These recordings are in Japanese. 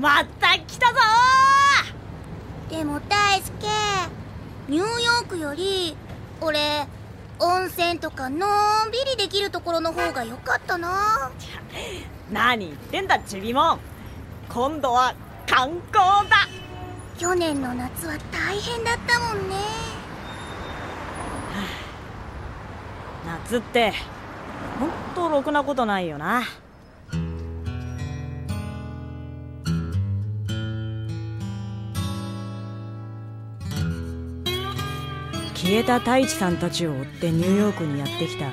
また来たぞ。でも大輔ニューヨークより俺温泉とかのんびりできるところの方が良かったな。何言ってんだちびもん。今度は観光だ。去年の夏は大変だったもんね。夏ってほんとろくなことないよな消えた太一さんたちを追ってニューヨークにやってきた。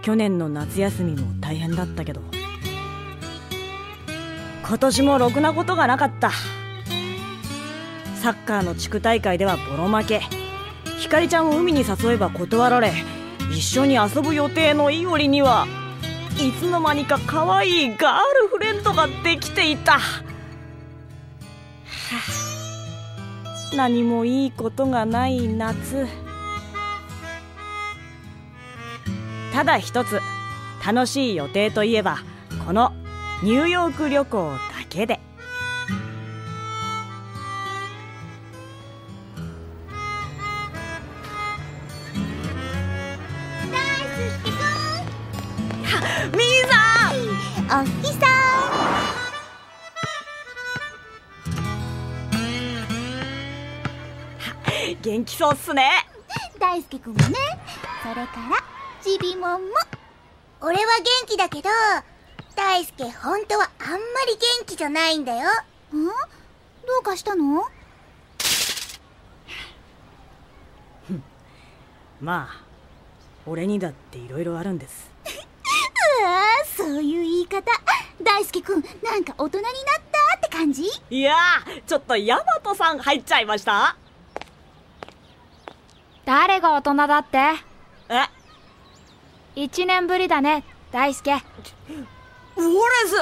去年の夏休みも大変だったけど。今年もろくなことがなかった。サッカーの地区大会ではボロ負け。ひかりちゃんを海に誘えば断られ一緒に遊ぶ予定のいおりにはいつの間にか可愛いガールフレンドができていた、はあ、何もいいことがない夏。ただ一つ楽しい予定といえばこのニューヨーク旅行だけで。みーさん！お日さ元気そうっすね。大輔くんもねそれからちびもんも俺は元気だけど大輔本当はあんまり元気じゃないんだよ。ん？どうかしたの？まあ俺にだっていろいろあるんです。うわそういう言い方。大輔くんなんか大人になったって感じ？いやーちょっとヤマトさん入っちゃいました？誰が大人だって？え一年ぶりだね大輔。ウォレス！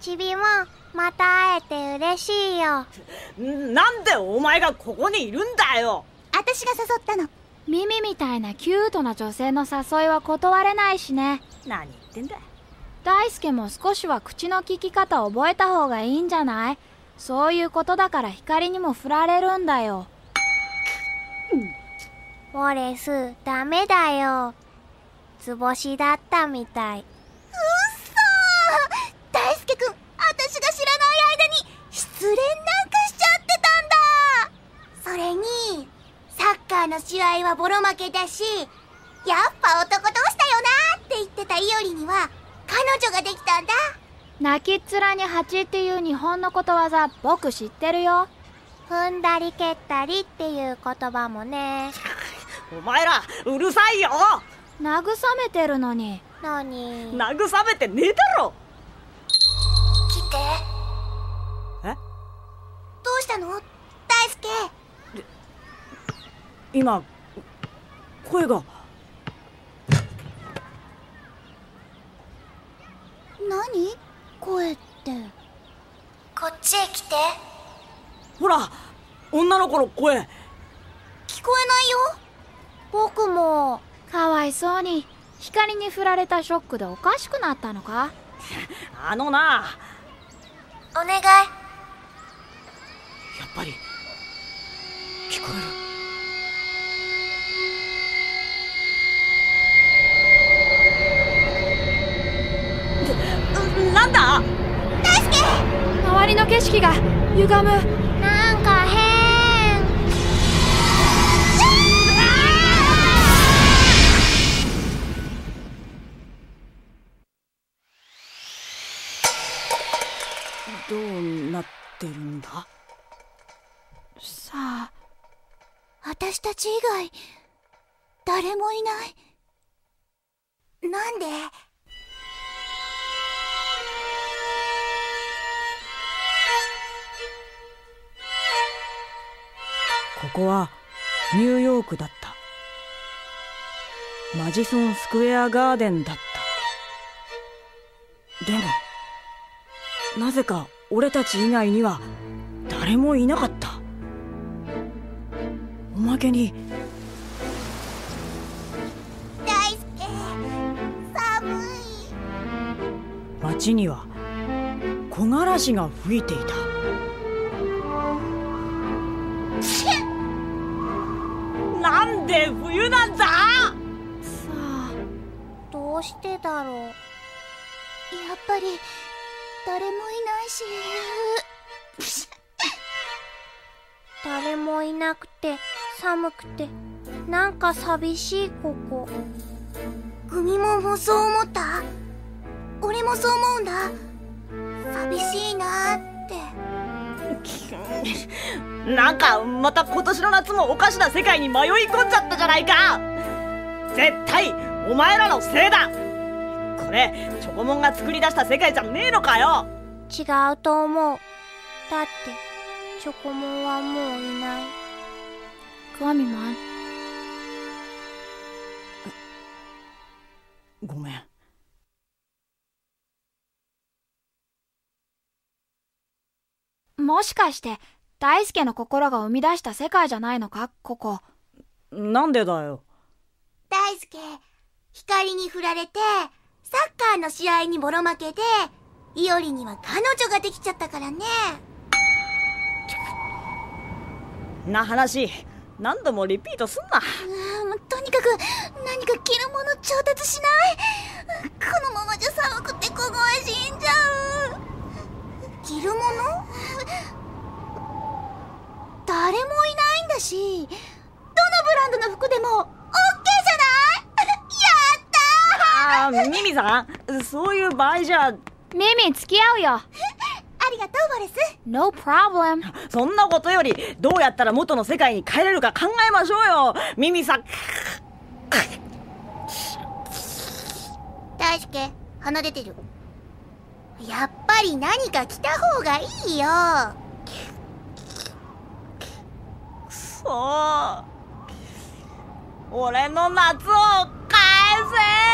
ちびもまた会えて嬉しいよ。んなんでお前がここにいるんだよ！私が誘ったの。ミミみたいなキュートな女性の誘いは断れないしね。何言ってんだ大輔も少しは口の利き方を覚えた方がいいんじゃない？そういうことだから光にも振られるんだよ。ウォレスダメだよ図星だったみたい。うっそー大輔くん私が知らない間に失恋なんかしちゃってたんだ。それにサッカーの試合はボロ負けだしやっぱ男同士だよなって言ってたイオリには彼女ができたんだ。泣きっ面に蜂っていう日本のことわざ僕知ってるよ。踏んだり蹴ったりっていう言葉もね。お前らうるさいよ慰めてるのに。何？慰めてねえだろ！来て。え？どうしたの？大輔。今声が。何？声って。こっちへ来て。ほら女の子の声。聞こえないよ。僕もかわいそうに光に振られたショックでおかしくなったのか？あのな。お願い。やっぱり聞こえる。ななんだ？周りの景色が歪むどうなってるんだ？さあ私たち以外誰もいない。なんで？ここはニューヨークだった。マジソンスクエアガーデンだった。でもなぜか俺たち以外には誰もいなかった。おまけに。大輔寒い。街には。木枯らしが吹いていた。なんで冬なんだ？さあどうしてだろう。やっぱり誰もいないし。誰もいなくて寒くてなんか寂しいここ。グミモンもそう思った？俺もそう思うんだ。寂しいなって。なんかまた今年の夏もおかしな世界に迷い込んじゃったじゃないか。絶対お前らのせいだこれチョコモンが作り出した世界じゃねえのかよ。違うと思う。だってチョコモンはもういない。グミマンごめん。もしかして大輔の心が生み出した世界じゃないのか？ここ。なんでだよ。大輔光に振られてサッカーの試合にボロ負けでイオリには彼女ができちゃったからね。な話何度もリピートすんな。うんとにかく何か着るもの調達しない。このままじゃ寒くて凍え死んじゃう。着るもの？誰もいないんだしあーミミさん？そういう場合じゃミミ付き合うよ。ありがとうボレス。No problem そんなことよりどうやったら元の世界に帰れるか考えましょうよ。ミミさん。大輔鼻出てる。やっぱり何か着た方がいいよ。そう俺の夏を返せ